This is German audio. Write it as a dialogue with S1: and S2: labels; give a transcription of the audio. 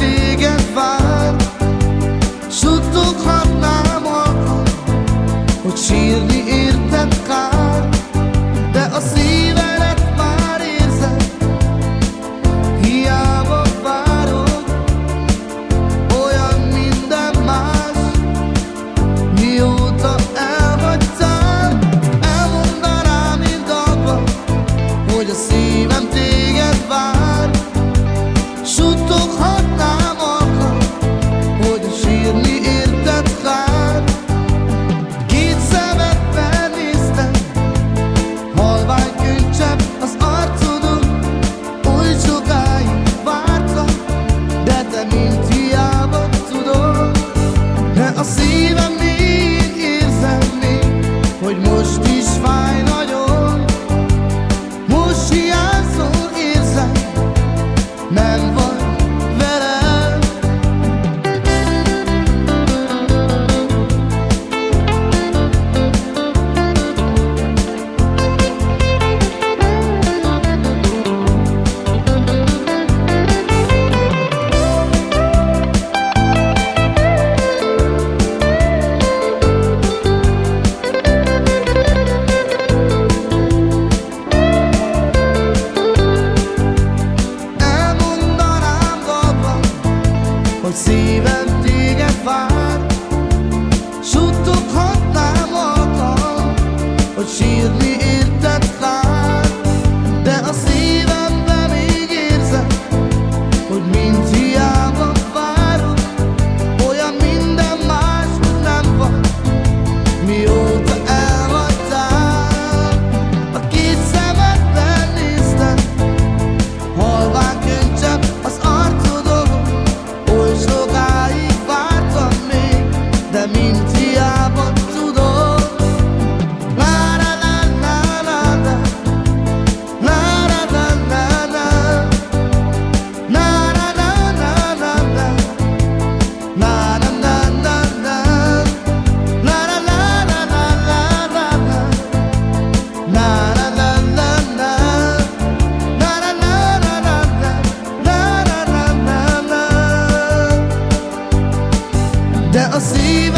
S1: dig a szívem. und sieben die Gefahr. der aus ihm